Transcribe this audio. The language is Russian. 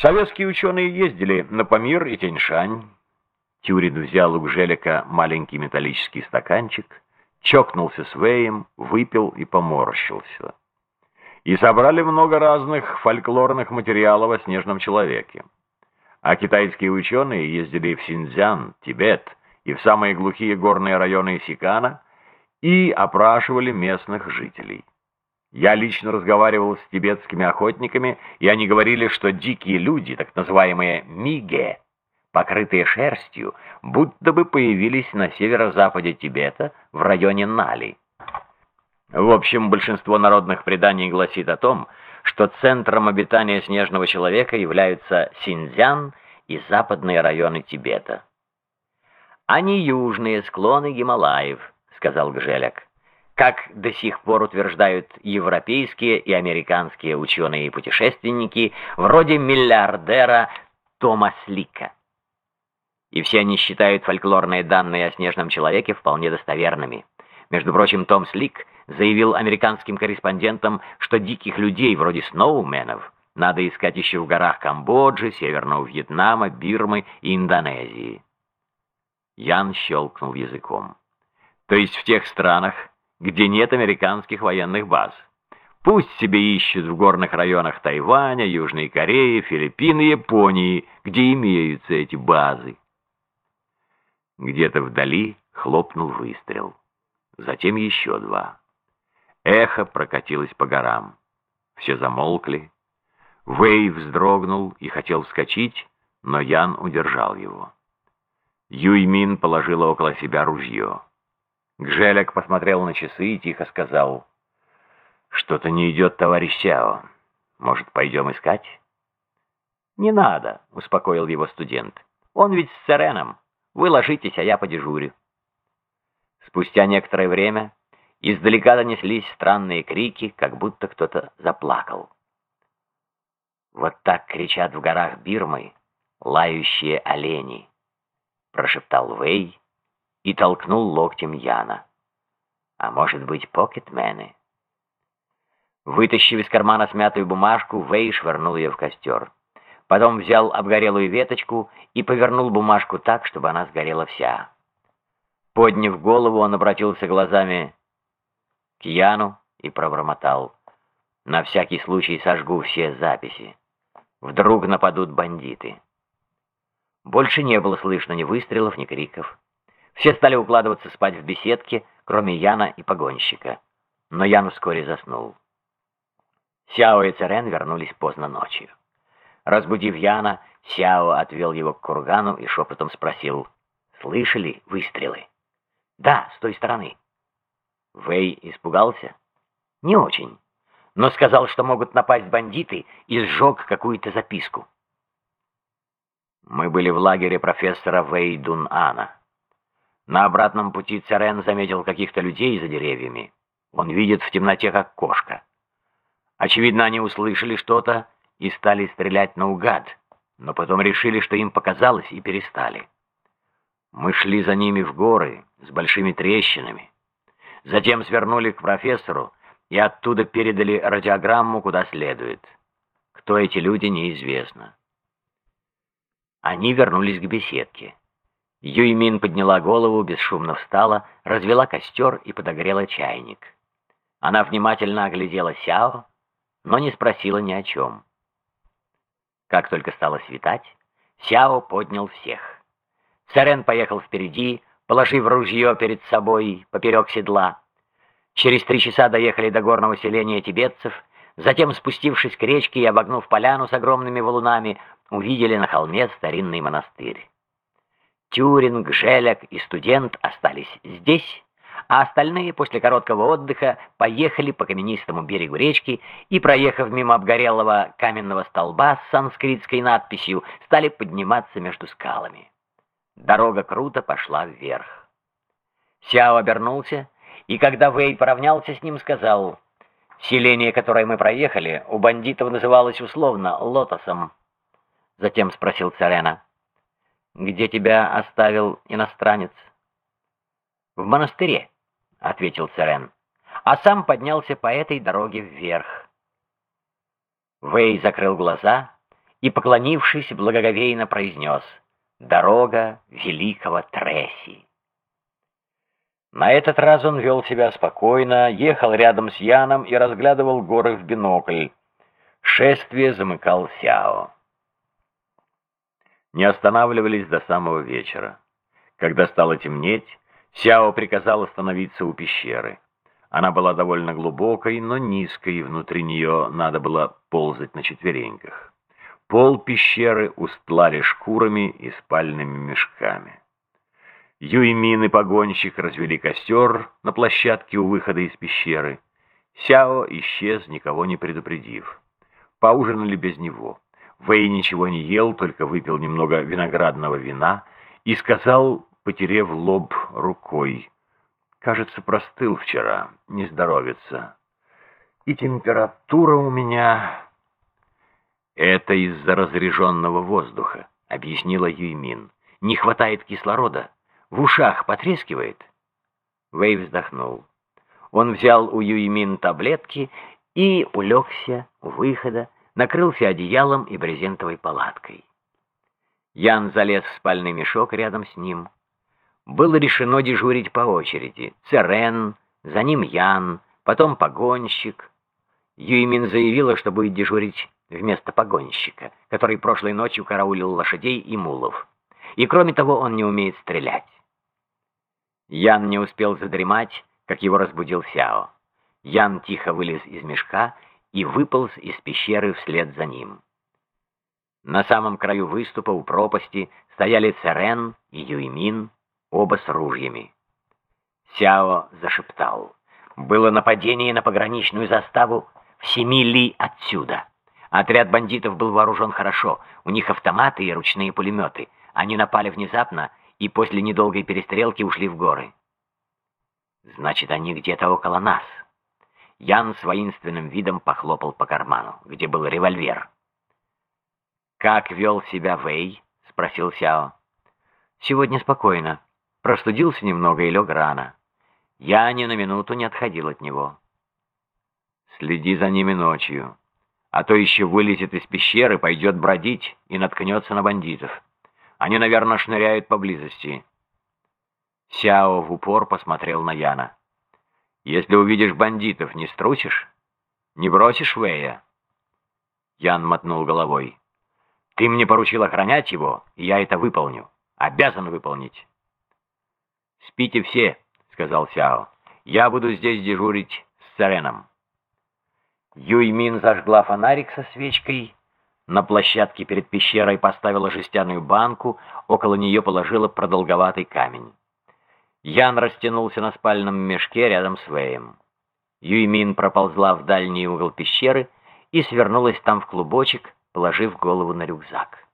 Советские ученые ездили на Памир и Тяньшань. Тюрин взял у Гжелика маленький металлический стаканчик, чокнулся с Вэем, выпил и поморщился. И собрали много разных фольклорных материалов о снежном человеке. А китайские ученые ездили в Синьцзян, Тибет и в самые глухие горные районы Сикана и опрашивали местных жителей. Я лично разговаривал с тибетскими охотниками, и они говорили, что дикие люди, так называемые миге, покрытые шерстью, будто бы появились на северо-западе Тибета в районе Нали. В общем, большинство народных преданий гласит о том, что центром обитания снежного человека являются Синьцзян и западные районы Тибета. «А не южные склоны Гималаев», — сказал Гжеляк как до сих пор утверждают европейские и американские ученые и путешественники, вроде миллиардера Тома Слика. И все они считают фольклорные данные о снежном человеке вполне достоверными. Между прочим, Том Слик заявил американским корреспондентам, что диких людей вроде сноуменов надо искать еще в горах Камбоджи, Северного Вьетнама, Бирмы и Индонезии. Ян щелкнул языком. То есть в тех странах, где нет американских военных баз. Пусть себе ищут в горных районах Тайваня, Южной Кореи, Филиппин и Японии, где имеются эти базы. Где-то вдали хлопнул выстрел. Затем еще два. Эхо прокатилось по горам. Все замолкли. Вэй вздрогнул и хотел вскочить, но Ян удержал его. Юймин положила около себя ружье. Гжелек посмотрел на часы и тихо сказал, «Что-то не идет, товарищ Сяо. Может, пойдем искать?» «Не надо», — успокоил его студент. «Он ведь с Сереном. Вы ложитесь, а я подежурю». Спустя некоторое время издалека донеслись странные крики, как будто кто-то заплакал. «Вот так кричат в горах Бирмы лающие олени», — прошептал Вэй, и толкнул локтем Яна. А может быть, покетмены? Вытащив из кармана смятую бумажку, Вэй швырнул ее в костер. Потом взял обгорелую веточку и повернул бумажку так, чтобы она сгорела вся. Подняв голову, он обратился глазами к Яну и пробормотал. «На всякий случай сожгу все записи. Вдруг нападут бандиты». Больше не было слышно ни выстрелов, ни криков. Все стали укладываться спать в беседке, кроме Яна и погонщика. Но Ян вскоре заснул. Сяо и Церен вернулись поздно ночью. Разбудив Яна, Сяо отвел его к кургану и шепотом спросил, «Слышали выстрелы?» «Да, с той стороны». Вэй испугался? «Не очень, но сказал, что могут напасть бандиты и сжег какую-то записку». Мы были в лагере профессора Вэй Дун Ана. На обратном пути Царен заметил каких-то людей за деревьями. Он видит в темноте, как кошка. Очевидно, они услышали что-то и стали стрелять наугад, но потом решили, что им показалось, и перестали. Мы шли за ними в горы с большими трещинами. Затем свернули к профессору и оттуда передали радиограмму куда следует. Кто эти люди, неизвестно. Они вернулись к беседке. Юймин подняла голову, бесшумно встала, развела костер и подогрела чайник. Она внимательно оглядела Сяо, но не спросила ни о чем. Как только стало светать, Сяо поднял всех. Царен поехал впереди, положив ружье перед собой поперек седла. Через три часа доехали до горного селения тибетцев, затем, спустившись к речке и обогнув поляну с огромными валунами, увидели на холме старинный монастырь. Тюринг, Желек и студент остались здесь, а остальные после короткого отдыха поехали по каменистому берегу речки и, проехав мимо обгорелого каменного столба с санскритской надписью, стали подниматься между скалами. Дорога круто пошла вверх. Сяо обернулся, и когда Вэй поравнялся с ним, сказал, «Селение, которое мы проехали, у бандитов называлось условно Лотосом». Затем спросил Царена, где тебя оставил иностранец?» «В монастыре», — ответил Церен, а сам поднялся по этой дороге вверх. Вэй закрыл глаза и, поклонившись, благоговейно произнес «Дорога великого Тресси». На этот раз он вел себя спокойно, ехал рядом с Яном и разглядывал горы в бинокль. Шествие замыкал Сяо. Не останавливались до самого вечера. Когда стало темнеть, Сяо приказал остановиться у пещеры. Она была довольно глубокой, но низкой, и внутри нее надо было ползать на четвереньках. Пол пещеры устлали шкурами и спальными мешками. Юймин и погонщик развели костер на площадке у выхода из пещеры. Сяо исчез, никого не предупредив. Поужинали без него. Вэй ничего не ел, только выпил немного виноградного вина и сказал, потерев лоб рукой, «Кажется, простыл вчера, не здоровится. И температура у меня...» «Это из-за разреженного воздуха», — объяснила Юймин. «Не хватает кислорода. В ушах потрескивает». Вэй вздохнул. Он взял у Юймин таблетки и улегся у выхода, накрылся одеялом и брезентовой палаткой. Ян залез в спальный мешок рядом с ним. Было решено дежурить по очереди. Церен, за ним Ян, потом погонщик. Юймин заявила, что будет дежурить вместо погонщика, который прошлой ночью караулил лошадей и мулов. И кроме того, он не умеет стрелять. Ян не успел задремать, как его разбудил Сяо. Ян тихо вылез из мешка и выполз из пещеры вслед за ним. На самом краю выступа у пропасти стояли Церен и Юймин, оба с ружьями. Сяо зашептал. Было нападение на пограничную заставу в семи ли отсюда. Отряд бандитов был вооружен хорошо, у них автоматы и ручные пулеметы. Они напали внезапно и после недолгой перестрелки ушли в горы. Значит, они где-то около нас. Ян с воинственным видом похлопал по карману, где был револьвер. «Как вел себя Вэй?» — спросил Сяо. «Сегодня спокойно. Простудился немного и лег рано. Я ни на минуту не отходил от него». «Следи за ними ночью, а то еще вылезет из пещеры, пойдет бродить и наткнется на бандитов. Они, наверное, шныряют поблизости». Сяо в упор посмотрел на Яна. «Если увидишь бандитов, не струсишь? Не бросишь Вэя?» Ян мотнул головой. «Ты мне поручил охранять его, и я это выполню. Обязан выполнить». «Спите все», — сказал Сяо. «Я буду здесь дежурить с Сареном». Юймин зажгла фонарик со свечкой, на площадке перед пещерой поставила жестяную банку, около нее положила продолговатый камень. Ян растянулся на спальном мешке рядом с Вэем. Юймин проползла в дальний угол пещеры и свернулась там в клубочек, положив голову на рюкзак.